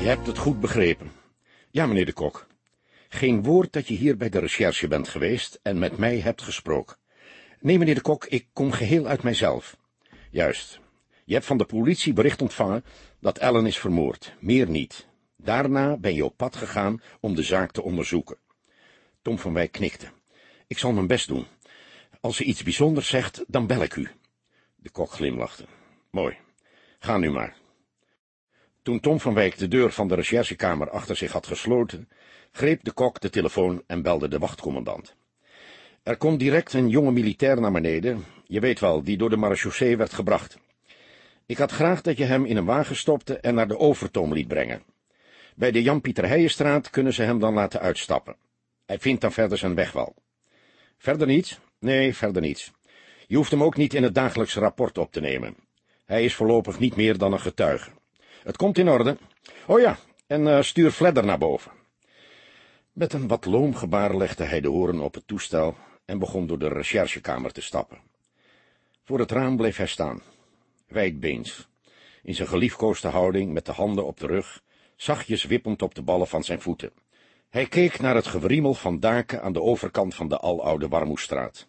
Je hebt het goed begrepen. Ja, meneer de Kok. Geen woord dat je hier bij de recherche bent geweest en met mij hebt gesproken. Nee, meneer de Kok, ik kom geheel uit mijzelf. Juist. Je hebt van de politie bericht ontvangen dat Ellen is vermoord, meer niet. Daarna ben je op pad gegaan om de zaak te onderzoeken. Tom van Wijk knikte. Ik zal mijn best doen. Als ze iets bijzonders zegt, dan bel ik u. De kok glimlachte. Mooi. Ga nu maar. Toen Tom van Wijk de deur van de recherchekamer achter zich had gesloten, greep de kok de telefoon en belde de wachtcommandant. Er komt direct een jonge militair naar beneden, je weet wel, die door de marechaussee werd gebracht. Ik had graag dat je hem in een wagen stopte en naar de Overtoom liet brengen. Bij de Jan-Pieter Heijenstraat kunnen ze hem dan laten uitstappen. Hij vindt dan verder zijn weg wel. Verder niets? Nee, verder niets. Je hoeft hem ook niet in het dagelijkse rapport op te nemen. Hij is voorlopig niet meer dan een getuige. Het komt in orde. Oh ja, en uh, stuur Fledder naar boven. Met een wat loom gebaar legde hij de hoorn op het toestel en begon door de recherchekamer te stappen. Voor het raam bleef hij staan, wijdbeens, in zijn geliefkoosde houding met de handen op de rug, zachtjes wippend op de ballen van zijn voeten. Hij keek naar het gewriemel van daken aan de overkant van de aloude Warmoestraat.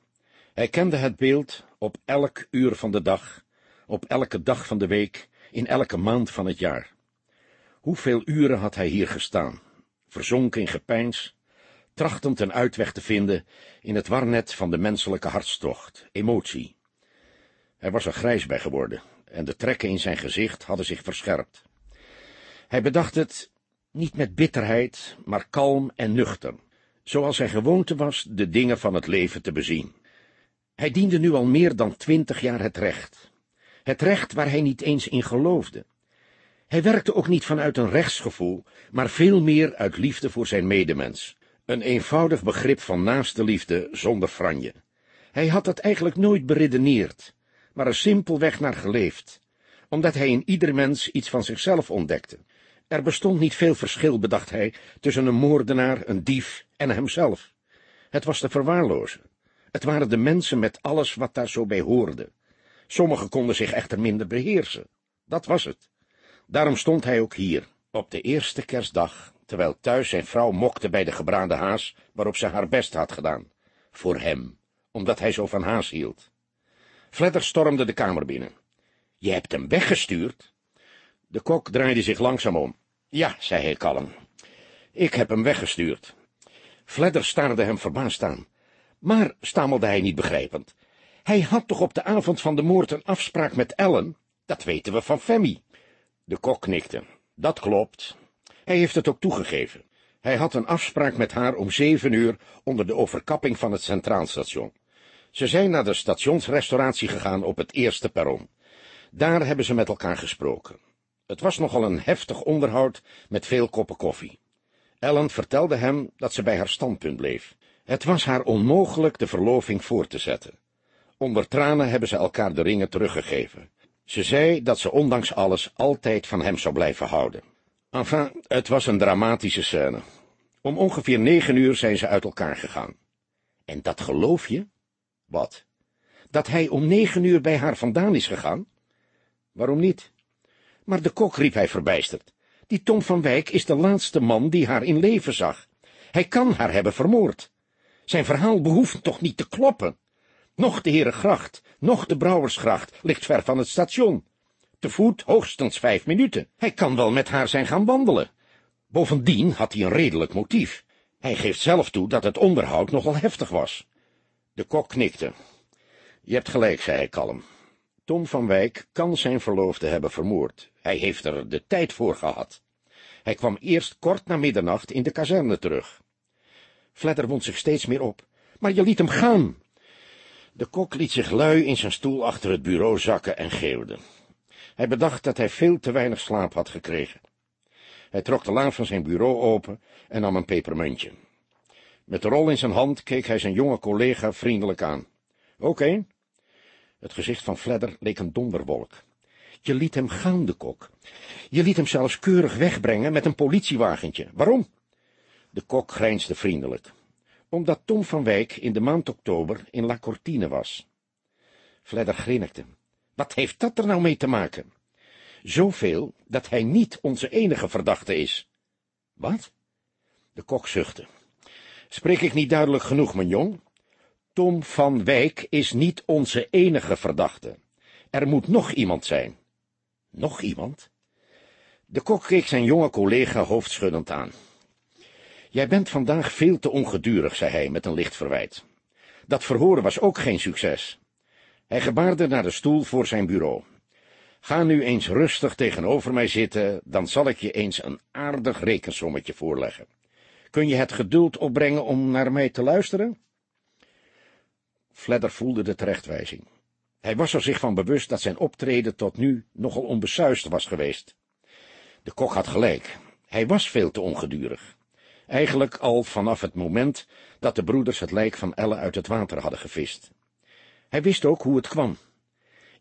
Hij kende het beeld op elk uur van de dag, op elke dag van de week, in elke maand van het jaar. Hoeveel uren had hij hier gestaan, verzonken in gepeins, trachtend een uitweg te vinden in het warnet van de menselijke hartstocht, emotie. Hij was er grijs bij geworden, en de trekken in zijn gezicht hadden zich verscherpt. Hij bedacht het niet met bitterheid, maar kalm en nuchter, zoals hij gewoonte was de dingen van het leven te bezien. Hij diende nu al meer dan twintig jaar het recht, het recht waar hij niet eens in geloofde. Hij werkte ook niet vanuit een rechtsgevoel, maar veel meer uit liefde voor zijn medemens, een eenvoudig begrip van naaste liefde zonder franje. Hij had dat eigenlijk nooit beredeneerd, maar er simpelweg naar geleefd, omdat hij in ieder mens iets van zichzelf ontdekte. Er bestond niet veel verschil, bedacht hij, tussen een moordenaar, een dief en hemzelf. Het was te verwaarlozen. Het waren de mensen met alles wat daar zo bij hoorde. Sommigen konden zich echter minder beheersen. Dat was het. Daarom stond hij ook hier, op de eerste kerstdag, terwijl thuis zijn vrouw mokte bij de gebraande haas, waarop ze haar best had gedaan. Voor hem, omdat hij zo van haas hield. Fledder stormde de kamer binnen. Je hebt hem weggestuurd? De kok draaide zich langzaam om. Ja, zei hij kalm. Ik heb hem weggestuurd. Fledder staarde hem verbaasd aan. Maar, stamelde hij niet begrijpend, hij had toch op de avond van de moord een afspraak met Ellen? Dat weten we van Femmy. De kok knikte. Dat klopt. Hij heeft het ook toegegeven. Hij had een afspraak met haar om zeven uur onder de overkapping van het centraalstation. Ze zijn naar de stationsrestauratie gegaan op het eerste perron. Daar hebben ze met elkaar gesproken. Het was nogal een heftig onderhoud met veel koppen koffie. Ellen vertelde hem dat ze bij haar standpunt bleef. Het was haar onmogelijk de verloving voor te zetten. Onder tranen hebben ze elkaar de ringen teruggegeven. Ze zei dat ze ondanks alles altijd van hem zou blijven houden. Enfin, het was een dramatische scène. Om ongeveer negen uur zijn ze uit elkaar gegaan. En dat geloof je? Wat? Dat hij om negen uur bij haar vandaan is gegaan? Waarom niet? Maar de kok, riep hij verbijsterd. Die Tom van Wijk is de laatste man die haar in leven zag. Hij kan haar hebben vermoord. Zijn verhaal behoeft toch niet te kloppen. Nog de Herengracht, nog de Brouwersgracht ligt ver van het station. Te voet hoogstens vijf minuten. Hij kan wel met haar zijn gaan wandelen. Bovendien had hij een redelijk motief. Hij geeft zelf toe dat het onderhoud nogal heftig was. De kok knikte. Je hebt gelijk, zei hij kalm. Tom van Wijk kan zijn verloofde hebben vermoord. Hij heeft er de tijd voor gehad. Hij kwam eerst kort na middernacht in de kazerne terug. Fledder wond zich steeds meer op. Maar je liet hem gaan. De kok liet zich lui in zijn stoel achter het bureau zakken en geeuwde. Hij bedacht dat hij veel te weinig slaap had gekregen. Hij trok de laan van zijn bureau open en nam een pepermuntje. Met de rol in zijn hand keek hij zijn jonge collega vriendelijk aan. Oké. Het gezicht van Fledder leek een donderwolk. Je liet hem gaan, de kok. Je liet hem zelfs keurig wegbrengen met een politiewagentje. Waarom? De kok grijnsde vriendelijk. Omdat Tom van Wijk in de maand oktober in La Cortine was. Fledder grinnikte. Wat heeft dat er nou mee te maken? Zoveel dat hij niet onze enige verdachte is. Wat? De kok zuchtte. Spreek ik niet duidelijk genoeg, mijn jong? Tom van Wijk is niet onze enige verdachte. Er moet nog iemand zijn. Nog iemand? De kok keek zijn jonge collega hoofdschuddend aan. Jij bent vandaag veel te ongedurig, zei hij met een licht verwijt. Dat verhoren was ook geen succes. Hij gebaarde naar de stoel voor zijn bureau. Ga nu eens rustig tegenover mij zitten, dan zal ik je eens een aardig rekensommetje voorleggen. Kun je het geduld opbrengen om naar mij te luisteren? Fledder voelde de terechtwijzing. Hij was er zich van bewust dat zijn optreden tot nu nogal onbesuist was geweest. De kok had gelijk. Hij was veel te ongedurig. Eigenlijk al vanaf het moment dat de broeders het lijk van Elle uit het water hadden gevist. Hij wist ook hoe het kwam.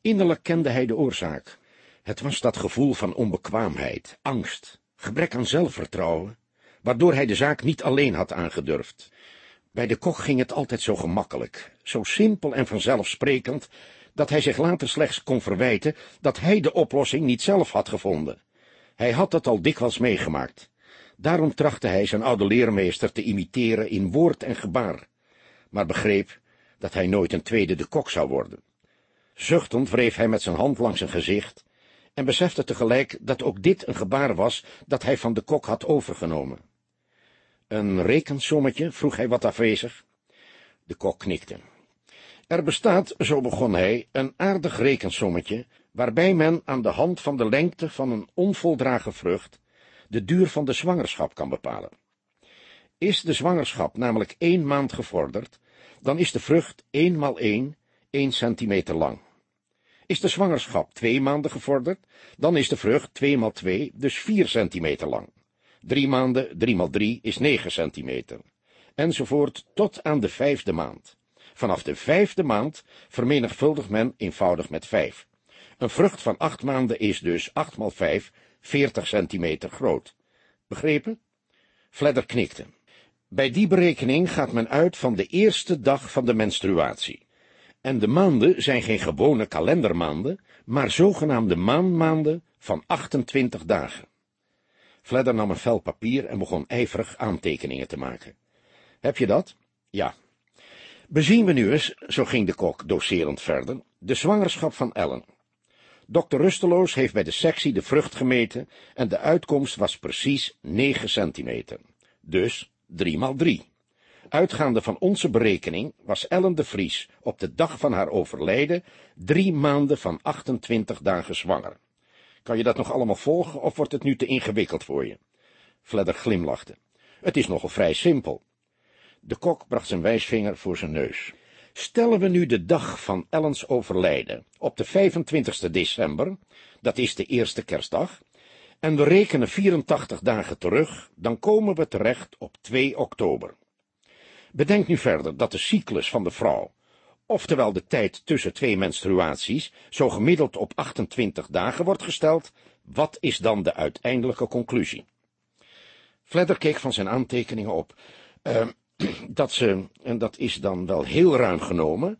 Innerlijk kende hij de oorzaak. Het was dat gevoel van onbekwaamheid, angst, gebrek aan zelfvertrouwen, waardoor hij de zaak niet alleen had aangedurfd. Bij de kok ging het altijd zo gemakkelijk, zo simpel en vanzelfsprekend, dat hij zich later slechts kon verwijten dat hij de oplossing niet zelf had gevonden. Hij had het al dikwijls meegemaakt. Daarom trachtte hij zijn oude leermeester te imiteren in woord en gebaar, maar begreep dat hij nooit een tweede de kok zou worden. Zuchtend wreef hij met zijn hand langs zijn gezicht en besefte tegelijk dat ook dit een gebaar was dat hij van de kok had overgenomen. Een rekensommetje, vroeg hij wat afwezig. De kok knikte. Er bestaat, zo begon hij, een aardig rekensommetje, waarbij men aan de hand van de lengte van een onvoldragen vrucht de duur van de zwangerschap kan bepalen. Is de zwangerschap namelijk één maand gevorderd, dan is de vrucht één maal één, één centimeter lang. Is de zwangerschap twee maanden gevorderd, dan is de vrucht twee maal twee, dus vier centimeter lang. Drie maanden, drie maal drie is negen centimeter. Enzovoort tot aan de vijfde maand. Vanaf de vijfde maand vermenigvuldigt men eenvoudig met vijf. Een vrucht van acht maanden is dus acht maal vijf, veertig centimeter groot. Begrepen? Fledder knikte. Bij die berekening gaat men uit van de eerste dag van de menstruatie. En de maanden zijn geen gewone kalendermaanden, maar zogenaamde maanmaanden van 28 dagen. Fledder nam een vel papier en begon ijverig aantekeningen te maken. Heb je dat? Ja. Bezien we nu eens, zo ging de kok docerend verder, de zwangerschap van Ellen. Dokter Rusteloos heeft bij de sectie de vrucht gemeten en de uitkomst was precies 9 centimeter. Dus 3 maal 3. Uitgaande van onze berekening was Ellen de Vries op de dag van haar overlijden drie maanden van 28 dagen zwanger. Kan je dat nog allemaal volgen, of wordt het nu te ingewikkeld voor je? Fledder glimlachte. Het is nogal vrij simpel. De kok bracht zijn wijsvinger voor zijn neus. Stellen we nu de dag van Ellens overlijden op de 25 december, dat is de eerste kerstdag, en we rekenen 84 dagen terug, dan komen we terecht op 2 oktober. Bedenk nu verder dat de cyclus van de vrouw, oftewel de tijd tussen twee menstruaties, zo gemiddeld op 28 dagen wordt gesteld, wat is dan de uiteindelijke conclusie? Fledder keek van zijn aantekeningen op. Uh, dat ze, en dat is dan wel heel ruim genomen,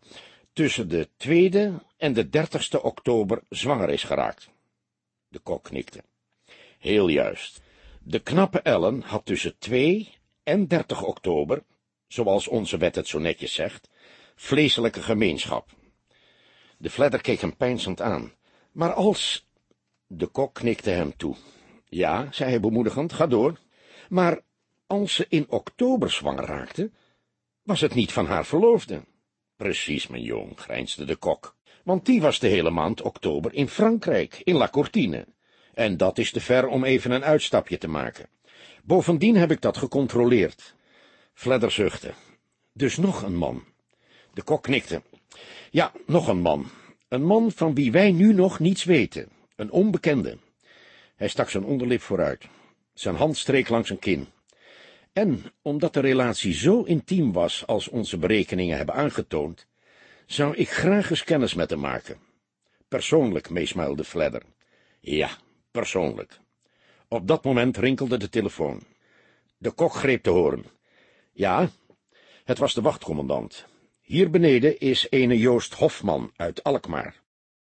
tussen de tweede en de dertigste oktober zwanger is geraakt. De kok knikte. Heel juist. De knappe Ellen had tussen 2 en 30 oktober, zoals onze wet het zo netjes zegt, vleeselijke gemeenschap. De fledder keek hem peinzend aan. Maar als... De kok knikte hem toe. Ja, zei hij bemoedigend, ga door. Maar als ze in oktober zwanger raakte, was het niet van haar verloofde. Precies, mijn jong, grijnsde de kok, want die was de hele maand oktober in Frankrijk, in La Cortine, en dat is te ver om even een uitstapje te maken. Bovendien heb ik dat gecontroleerd. Fledder zuchtte. Dus nog een man. De kok knikte. Ja, nog een man. Een man van wie wij nu nog niets weten. Een onbekende. Hij stak zijn onderlip vooruit. Zijn hand streek langs zijn kin. En, omdat de relatie zo intiem was als onze berekeningen hebben aangetoond, zou ik graag eens kennis met hem maken. Persoonlijk, meesmuilde Fledder. Ja, persoonlijk. Op dat moment rinkelde de telefoon. De kok greep te horen. Ja, het was de wachtcommandant. Hier beneden is ene Joost Hofman uit Alkmaar.